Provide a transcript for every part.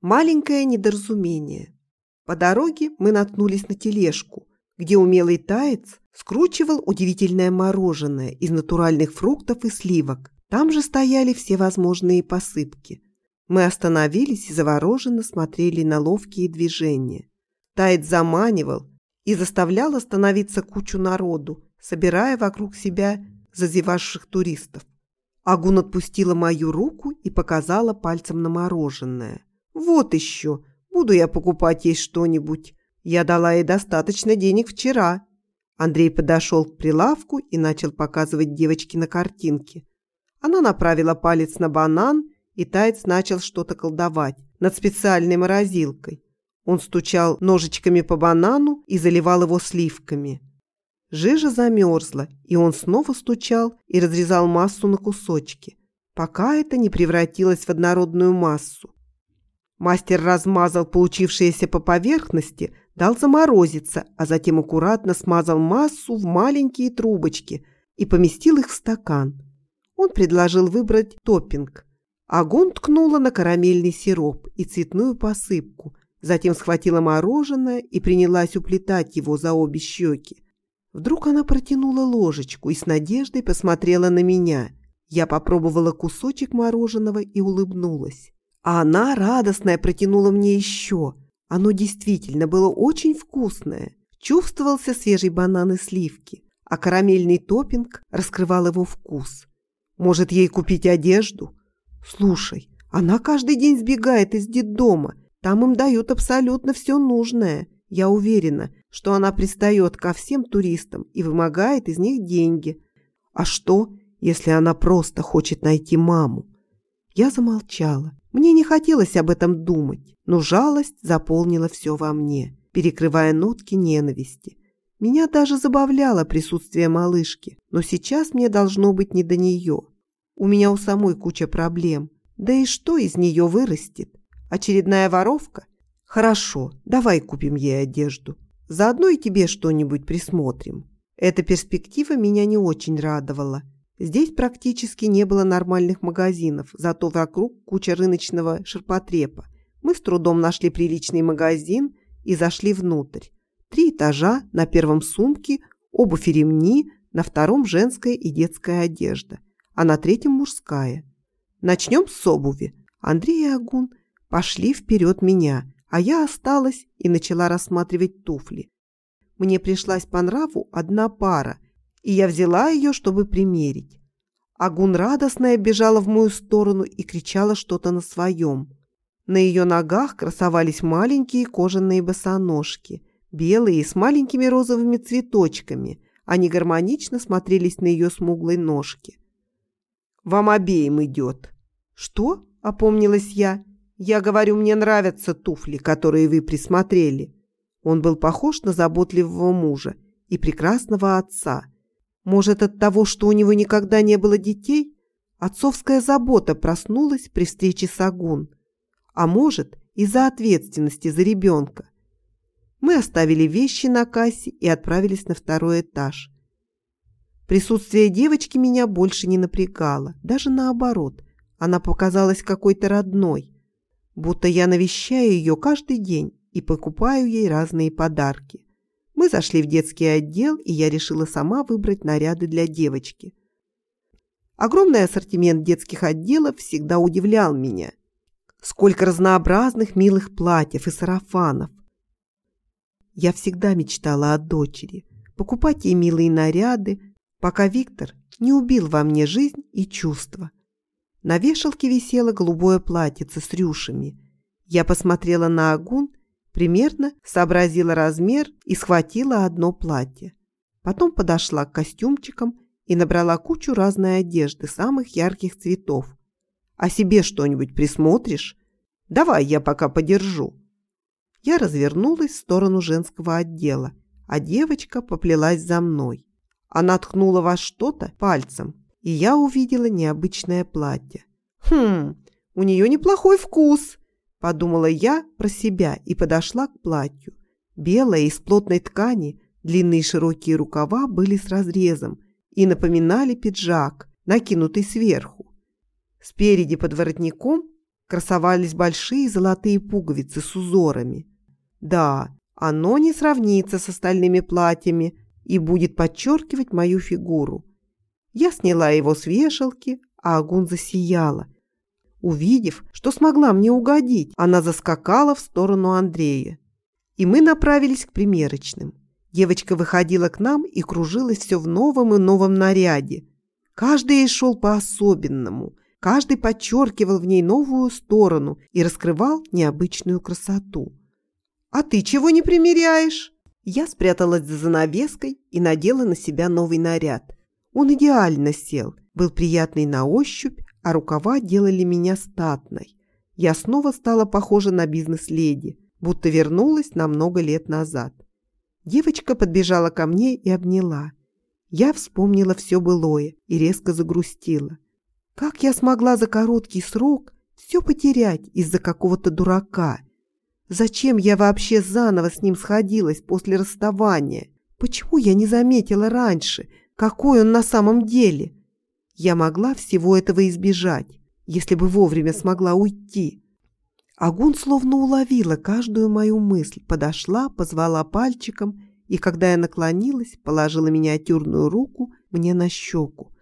Маленькое недоразумение. По дороге мы наткнулись на тележку, где умелый таец скручивал удивительное мороженое из натуральных фруктов и сливок. Там же стояли все возможные посыпки. Мы остановились и завороженно смотрели на ловкие движения. Таец заманивал и заставлял остановиться кучу народу, собирая вокруг себя зазевавших туристов. Агун отпустила мою руку и показала пальцем на мороженое. «Вот еще! Буду я покупать ей что-нибудь. Я дала ей достаточно денег вчера». Андрей подошел к прилавку и начал показывать девочке на картинке. Она направила палец на банан, и Таец начал что-то колдовать над специальной морозилкой. Он стучал ножичками по банану и заливал его сливками. Жижа замерзла, и он снова стучал и разрезал массу на кусочки, пока это не превратилось в однородную массу. Мастер размазал получившееся по поверхности, дал заморозиться, а затем аккуратно смазал массу в маленькие трубочки и поместил их в стакан. Он предложил выбрать топпинг. Агон ткнула на карамельный сироп и цветную посыпку, затем схватила мороженое и принялась уплетать его за обе щеки. Вдруг она протянула ложечку и с надеждой посмотрела на меня. Я попробовала кусочек мороженого и улыбнулась. А она, радостная, протянула мне еще. Оно действительно было очень вкусное. Чувствовался свежий банан и сливки, а карамельный топпинг раскрывал его вкус. Может, ей купить одежду? Слушай, она каждый день сбегает из детдома. Там им дают абсолютно все нужное. Я уверена, что она пристает ко всем туристам и вымогает из них деньги. А что, если она просто хочет найти маму? Я замолчала. Мне не хотелось об этом думать, но жалость заполнила все во мне, перекрывая нотки ненависти. Меня даже забавляло присутствие малышки, но сейчас мне должно быть не до нее. У меня у самой куча проблем. Да и что из нее вырастет? Очередная воровка? Хорошо, давай купим ей одежду. Заодно и тебе что-нибудь присмотрим. Эта перспектива меня не очень радовала. Здесь практически не было нормальных магазинов, зато вокруг куча рыночного ширпотрепа. Мы с трудом нашли приличный магазин и зашли внутрь. Три этажа, на первом сумки, обувь и ремни, на втором женская и детская одежда, а на третьем мужская. Начнем с обуви. Андрей и Агун пошли вперед меня – а я осталась и начала рассматривать туфли. Мне пришлась по нраву одна пара, и я взяла ее, чтобы примерить. Агун радостная бежала в мою сторону и кричала что-то на своем. На ее ногах красовались маленькие кожаные босоножки, белые с маленькими розовыми цветочками. Они гармонично смотрелись на ее смуглой ножке. «Вам обеим идет». «Что?» – опомнилась я. Я говорю, мне нравятся туфли, которые вы присмотрели. Он был похож на заботливого мужа и прекрасного отца. Может, от того, что у него никогда не было детей? Отцовская забота проснулась при встрече с Агун. А может, из-за ответственности за ребенка. Мы оставили вещи на кассе и отправились на второй этаж. Присутствие девочки меня больше не напрягало, даже наоборот. Она показалась какой-то родной будто я навещаю ее каждый день и покупаю ей разные подарки. Мы зашли в детский отдел, и я решила сама выбрать наряды для девочки. Огромный ассортимент детских отделов всегда удивлял меня. Сколько разнообразных милых платьев и сарафанов. Я всегда мечтала о дочери, покупать ей милые наряды, пока Виктор не убил во мне жизнь и чувства. На вешалке висело голубое платьице с рюшами. Я посмотрела на Агун, примерно сообразила размер и схватила одно платье. Потом подошла к костюмчикам и набрала кучу разной одежды самых ярких цветов. «А себе что-нибудь присмотришь? Давай я пока подержу». Я развернулась в сторону женского отдела, а девочка поплелась за мной. Она ткнула во что-то пальцем, и я увидела необычное платье. «Хм, у нее неплохой вкус», – подумала я про себя и подошла к платью. Белое из плотной ткани, длинные широкие рукава были с разрезом и напоминали пиджак, накинутый сверху. Спереди под воротником красовались большие золотые пуговицы с узорами. Да, оно не сравнится с остальными платьями и будет подчеркивать мою фигуру. Я сняла его с вешалки, а Агун засияла. Увидев, что смогла мне угодить, она заскакала в сторону Андрея. И мы направились к примерочным. Девочка выходила к нам и кружилась все в новом и новом наряде. Каждый ей шел по-особенному, каждый подчеркивал в ней новую сторону и раскрывал необычную красоту. «А ты чего не примеряешь?» Я спряталась за занавеской и надела на себя новый наряд. Он идеально сел, был приятный на ощупь, а рукава делали меня статной. Я снова стала похожа на бизнес-леди, будто вернулась на много лет назад. Девочка подбежала ко мне и обняла. Я вспомнила все былое и резко загрустила. Как я смогла за короткий срок все потерять из-за какого-то дурака? Зачем я вообще заново с ним сходилась после расставания? Почему я не заметила раньше, какой он на самом деле? Я могла всего этого избежать, если бы вовремя смогла уйти. Агун словно уловила каждую мою мысль, подошла, позвала пальчиком и, когда я наклонилась, положила миниатюрную руку мне на щеку.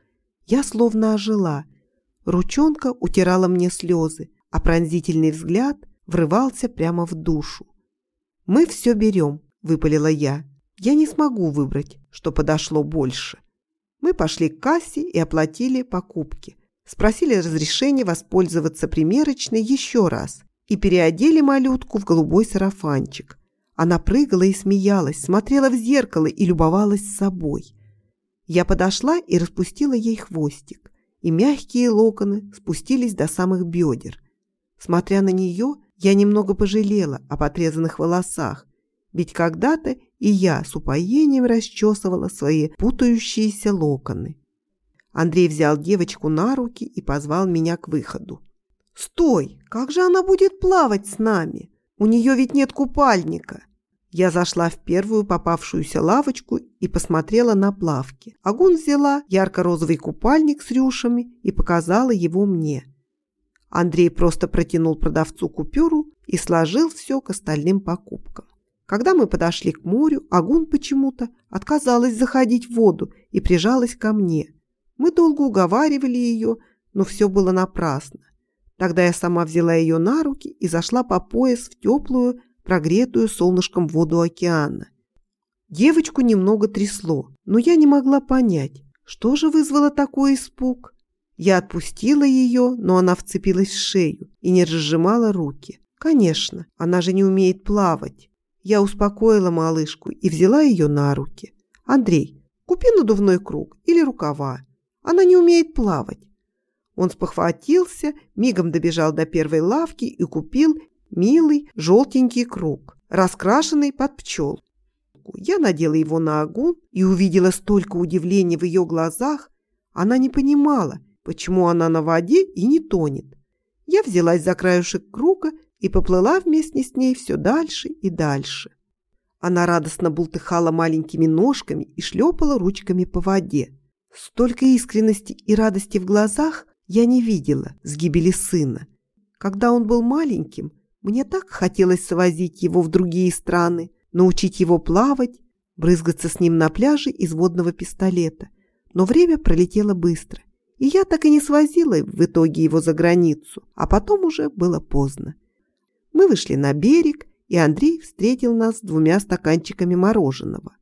Я словно ожила. Ручонка утирала мне слезы, а пронзительный взгляд врывался прямо в душу. «Мы все берем», — выпалила я. «Я не смогу выбрать, что подошло больше». Мы пошли к кассе и оплатили покупки. Спросили разрешения воспользоваться примерочной еще раз и переодели малютку в голубой сарафанчик. Она прыгала и смеялась, смотрела в зеркало и любовалась собой. Я подошла и распустила ей хвостик, и мягкие локоны спустились до самых бедер. Смотря на нее, я немного пожалела о подрезанных волосах, ведь когда-то и я с упоением расчесывала свои путающиеся локоны. Андрей взял девочку на руки и позвал меня к выходу. «Стой! Как же она будет плавать с нами? У нее ведь нет купальника!» Я зашла в первую попавшуюся лавочку и посмотрела на плавки. Агун взяла ярко-розовый купальник с рюшами и показала его мне. Андрей просто протянул продавцу купюру и сложил все к остальным покупкам. Когда мы подошли к морю, Агун почему-то отказалась заходить в воду и прижалась ко мне. Мы долго уговаривали ее, но все было напрасно. Тогда я сама взяла ее на руки и зашла по пояс в теплую, прогретую солнышком воду океана. Девочку немного трясло, но я не могла понять, что же вызвало такой испуг. Я отпустила ее, но она вцепилась в шею и не разжимала руки. Конечно, она же не умеет плавать. Я успокоила малышку и взяла ее на руки. «Андрей, купи надувной круг или рукава. Она не умеет плавать. Он спохватился, мигом добежал до первой лавки и купил милый желтенький круг, раскрашенный под пчел. Я надела его на огонь и увидела столько удивления в ее глазах. Она не понимала, почему она на воде и не тонет. Я взялась за краюшек круга и поплыла вместе с ней все дальше и дальше. Она радостно бултыхала маленькими ножками и шлепала ручками по воде. Столько искренности и радости в глазах, я не видела с гибели сына. Когда он был маленьким, мне так хотелось свозить его в другие страны, научить его плавать, брызгаться с ним на пляже из водного пистолета. Но время пролетело быстро, и я так и не свозила в итоге его за границу, а потом уже было поздно. Мы вышли на берег, и Андрей встретил нас двумя стаканчиками мороженого.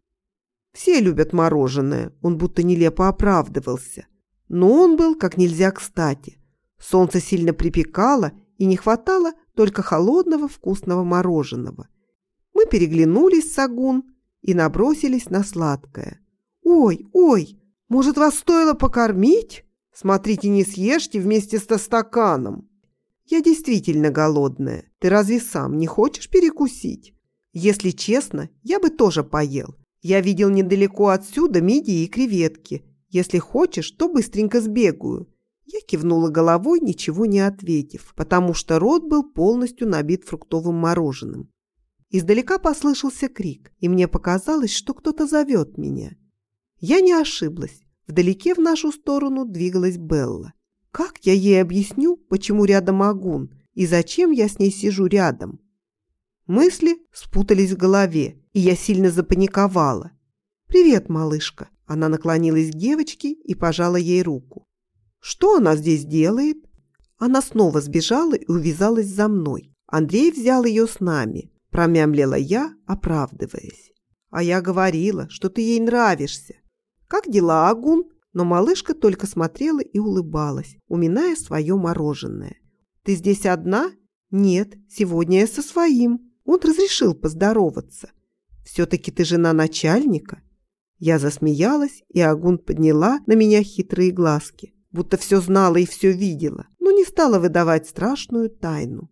Все любят мороженое, он будто нелепо оправдывался. Но он был как нельзя кстати. Солнце сильно припекало, и не хватало только холодного вкусного мороженого. Мы переглянулись с Агун и набросились на сладкое. «Ой, ой, может, вас стоило покормить? Смотрите, не съешьте вместе с стаканом». «Я действительно голодная. Ты разве сам не хочешь перекусить?» «Если честно, я бы тоже поел. Я видел недалеко отсюда мидии и креветки, если хочешь, то быстренько сбегаю». Я кивнула головой, ничего не ответив, потому что рот был полностью набит фруктовым мороженым. Издалека послышался крик, и мне показалось, что кто-то зовет меня. Я не ошиблась. Вдалеке в нашу сторону двигалась Белла. Как я ей объясню, почему рядом Агун? И зачем я с ней сижу рядом? Мысли спутались в голове, и я сильно запаниковала. «Привет, малышка!» Она наклонилась к девочке и пожала ей руку. «Что она здесь делает?» Она снова сбежала и увязалась за мной. Андрей взял ее с нами. Промямлила я, оправдываясь. «А я говорила, что ты ей нравишься». «Как дела, Агун?» Но малышка только смотрела и улыбалась, уминая свое мороженое. «Ты здесь одна?» «Нет, сегодня я со своим. Он разрешил поздороваться. Все-таки ты жена начальника?» Я засмеялась, и Агун подняла на меня хитрые глазки, будто все знала и все видела, но не стала выдавать страшную тайну.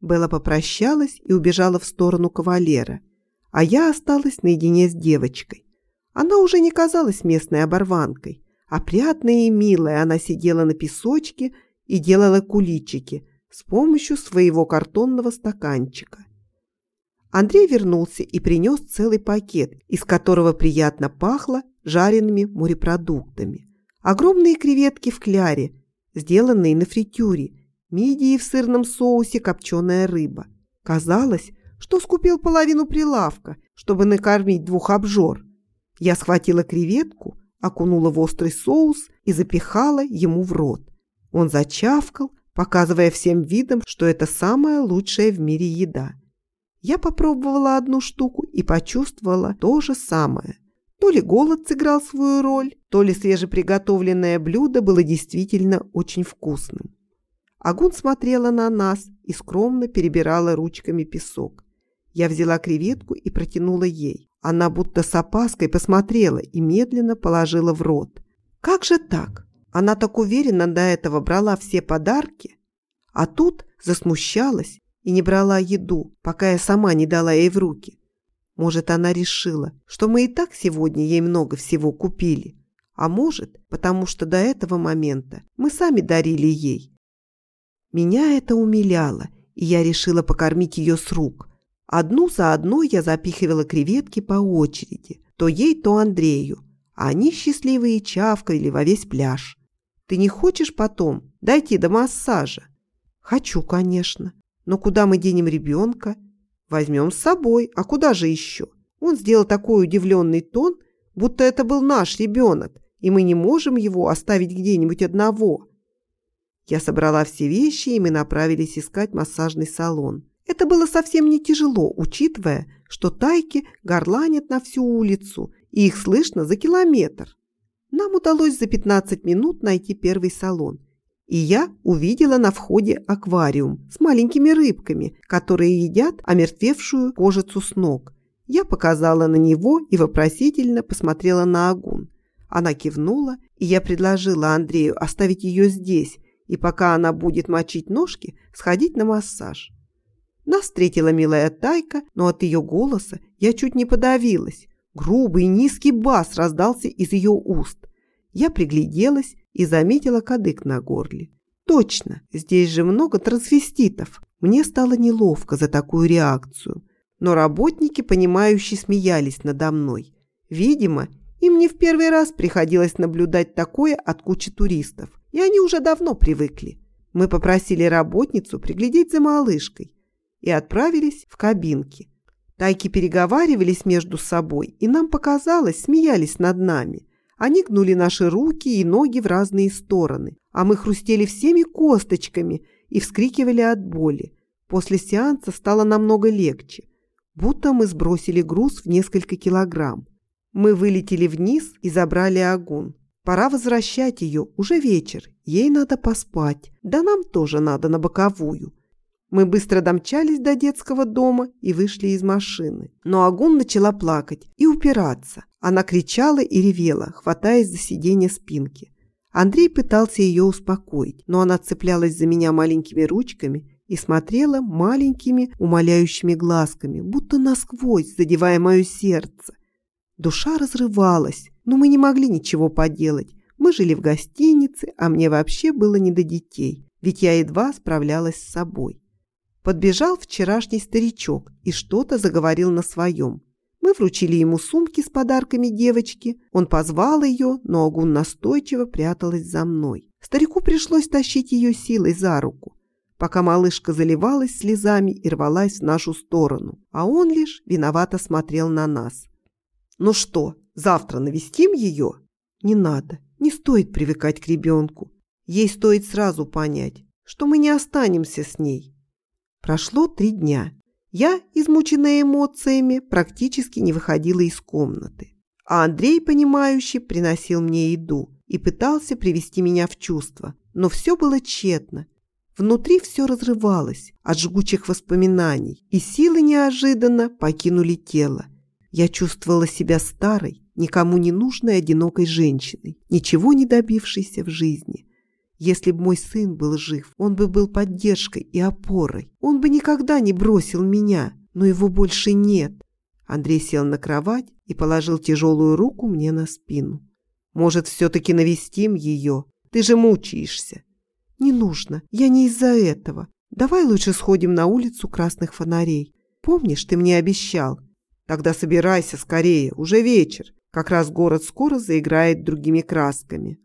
Белла попрощалась и убежала в сторону кавалера, а я осталась наедине с девочкой. Она уже не казалась местной оборванкой. Опрятная и милая она сидела на песочке и делала куличики с помощью своего картонного стаканчика. Андрей вернулся и принес целый пакет, из которого приятно пахло жареными морепродуктами. Огромные креветки в кляре, сделанные на фритюре, мидии в сырном соусе, копченая рыба. Казалось, что скупил половину прилавка, чтобы накормить двух обжор. Я схватила креветку, окунула в острый соус и запихала ему в рот. Он зачавкал, показывая всем видом, что это самая лучшая в мире еда. Я попробовала одну штуку и почувствовала то же самое. То ли голод сыграл свою роль, то ли свежеприготовленное блюдо было действительно очень вкусным. Агун смотрела на нас и скромно перебирала ручками песок. Я взяла креветку и протянула ей. Она будто с опаской посмотрела и медленно положила в рот. Как же так? Она так уверенно до этого брала все подарки, а тут засмущалась и не брала еду, пока я сама не дала ей в руки. Может, она решила, что мы и так сегодня ей много всего купили, а может, потому что до этого момента мы сами дарили ей. Меня это умиляло, и я решила покормить ее с рук – Одну за одной я запихивала креветки по очереди, то ей, то Андрею. Они счастливые чавкали во весь пляж. Ты не хочешь потом дойти до массажа? Хочу, конечно. Но куда мы денем ребенка? Возьмем с собой, а куда же еще? Он сделал такой удивленный тон, будто это был наш ребенок, и мы не можем его оставить где-нибудь одного. Я собрала все вещи, и мы направились искать массажный салон. Это было совсем не тяжело, учитывая, что тайки горланят на всю улицу, и их слышно за километр. Нам удалось за 15 минут найти первый салон. И я увидела на входе аквариум с маленькими рыбками, которые едят омертвевшую кожицу с ног. Я показала на него и вопросительно посмотрела на Агун. Она кивнула, и я предложила Андрею оставить ее здесь, и пока она будет мочить ножки, сходить на массаж. Нас встретила милая Тайка, но от ее голоса я чуть не подавилась. Грубый низкий бас раздался из ее уст. Я пригляделась и заметила кадык на горле. Точно, здесь же много трансвеститов. Мне стало неловко за такую реакцию. Но работники, понимающие, смеялись надо мной. Видимо, им не в первый раз приходилось наблюдать такое от кучи туристов, и они уже давно привыкли. Мы попросили работницу приглядеть за малышкой и отправились в кабинки. Тайки переговаривались между собой, и нам показалось, смеялись над нами. Они гнули наши руки и ноги в разные стороны, а мы хрустели всеми косточками и вскрикивали от боли. После сеанса стало намного легче, будто мы сбросили груз в несколько килограмм. Мы вылетели вниз и забрали огонь. Пора возвращать ее, уже вечер, ей надо поспать, да нам тоже надо на боковую. Мы быстро домчались до детского дома и вышли из машины. Но Агун начала плакать и упираться. Она кричала и ревела, хватаясь за сиденье спинки. Андрей пытался ее успокоить, но она цеплялась за меня маленькими ручками и смотрела маленькими умоляющими глазками, будто насквозь задевая мое сердце. Душа разрывалась, но мы не могли ничего поделать. Мы жили в гостинице, а мне вообще было не до детей, ведь я едва справлялась с собой. Подбежал вчерашний старичок и что-то заговорил на своем. Мы вручили ему сумки с подарками девочки. Он позвал ее, но Агун настойчиво пряталась за мной. Старику пришлось тащить ее силой за руку. пока малышка заливалась слезами и рвалась в нашу сторону, а он лишь виновато смотрел на нас. «Ну что, завтра навестим ее?» «Не надо, не стоит привыкать к ребенку. Ей стоит сразу понять, что мы не останемся с ней». Прошло три дня. Я, измученная эмоциями, практически не выходила из комнаты. А Андрей, понимающий, приносил мне еду и пытался привести меня в чувство. Но все было тщетно. Внутри все разрывалось от жгучих воспоминаний, и силы неожиданно покинули тело. Я чувствовала себя старой, никому не нужной одинокой женщиной, ничего не добившейся в жизни. Если бы мой сын был жив, он бы был поддержкой и опорой. Он бы никогда не бросил меня, но его больше нет. Андрей сел на кровать и положил тяжелую руку мне на спину. «Может, все-таки навестим ее? Ты же мучаешься». «Не нужно, я не из-за этого. Давай лучше сходим на улицу красных фонарей. Помнишь, ты мне обещал?» «Тогда собирайся скорее, уже вечер. Как раз город скоро заиграет другими красками».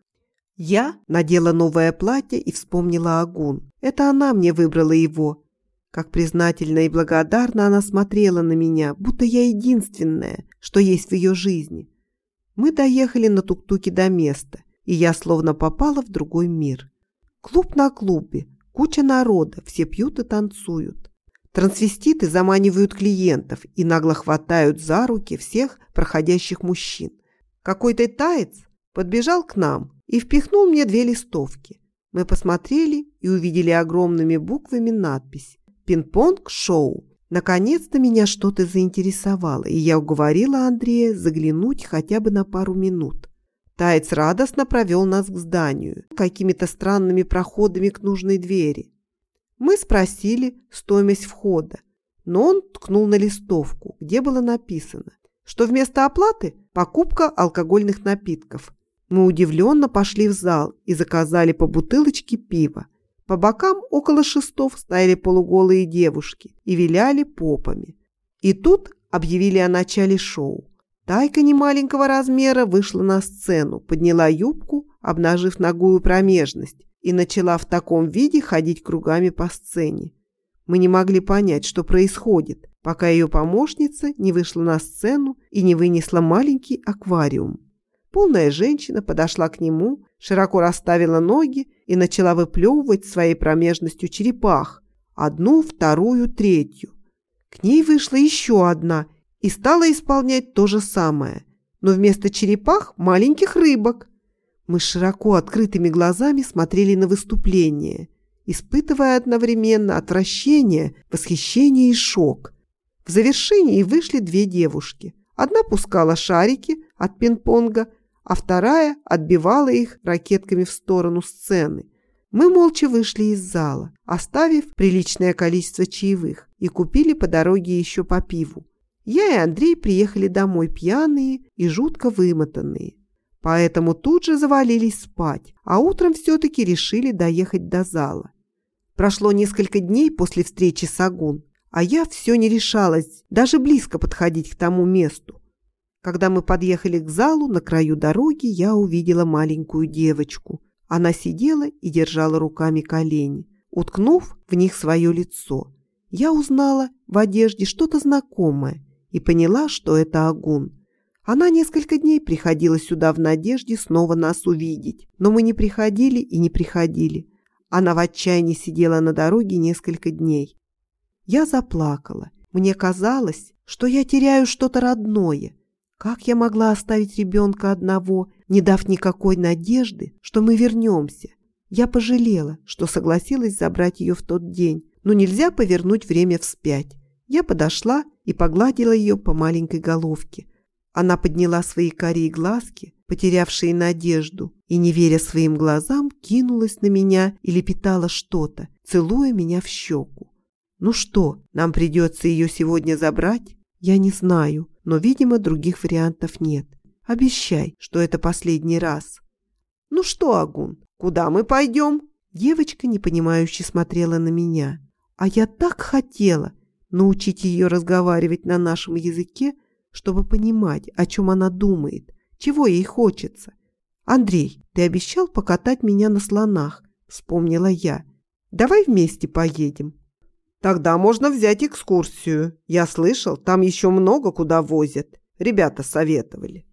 Я надела новое платье и вспомнила Агун. Это она мне выбрала его. Как признательно и благодарна она смотрела на меня, будто я единственная, что есть в ее жизни. Мы доехали на тук-туке до места, и я словно попала в другой мир. Клуб на клубе, куча народа, все пьют и танцуют. Трансвеститы заманивают клиентов и нагло хватают за руки всех проходящих мужчин. Какой-то таец подбежал к нам и впихнул мне две листовки. Мы посмотрели и увидели огромными буквами надпись «Пинг-понг-шоу». Наконец-то меня что-то заинтересовало, и я уговорила Андрея заглянуть хотя бы на пару минут. Таец радостно провел нас к зданию, какими-то странными проходами к нужной двери. Мы спросили стоимость входа, но он ткнул на листовку, где было написано, что вместо оплаты покупка алкогольных напитков – мы удивленно пошли в зал и заказали по бутылочке пива. По бокам около шестов стояли полуголые девушки и виляли попами. И тут объявили о начале шоу. Тайка немаленького размера вышла на сцену, подняла юбку, обнажив ногую промежность, и начала в таком виде ходить кругами по сцене. Мы не могли понять, что происходит, пока ее помощница не вышла на сцену и не вынесла маленький аквариум. Полная женщина подошла к нему, широко расставила ноги и начала выплевывать своей промежностью черепах. Одну, вторую, третью. К ней вышла еще одна и стала исполнять то же самое, но вместо черепах маленьких рыбок. Мы широко открытыми глазами смотрели на выступление, испытывая одновременно отвращение, восхищение и шок. В завершении вышли две девушки. Одна пускала шарики от пинг-понга, а вторая отбивала их ракетками в сторону сцены. Мы молча вышли из зала, оставив приличное количество чаевых, и купили по дороге еще по пиву. Я и Андрей приехали домой пьяные и жутко вымотанные. Поэтому тут же завалились спать, а утром все-таки решили доехать до зала. Прошло несколько дней после встречи с Агун, а я все не решалась даже близко подходить к тому месту. Когда мы подъехали к залу, на краю дороги я увидела маленькую девочку. Она сидела и держала руками колени, уткнув в них свое лицо. Я узнала в одежде что-то знакомое и поняла, что это Агун. Она несколько дней приходила сюда в надежде снова нас увидеть, но мы не приходили и не приходили. Она в отчаянии сидела на дороге несколько дней. Я заплакала. Мне казалось, что я теряю что-то родное – как я могла оставить ребенка одного, не дав никакой надежды, что мы вернемся? Я пожалела, что согласилась забрать ее в тот день, но нельзя повернуть время вспять. Я подошла и погладила ее по маленькой головке. Она подняла свои карие глазки, потерявшие надежду, и, не веря своим глазам, кинулась на меня и лепетала что-то, целуя меня в щеку. «Ну что, нам придется ее сегодня забрать?» «Я не знаю но, видимо, других вариантов нет. Обещай, что это последний раз. Ну что, Агун, куда мы пойдем? Девочка непонимающе смотрела на меня. А я так хотела научить ее разговаривать на нашем языке, чтобы понимать, о чем она думает, чего ей хочется. «Андрей, ты обещал покатать меня на слонах», — вспомнила я. Давай вместе поедем. Тогда можно взять экскурсию. Я слышал, там еще много куда возят. Ребята советовали.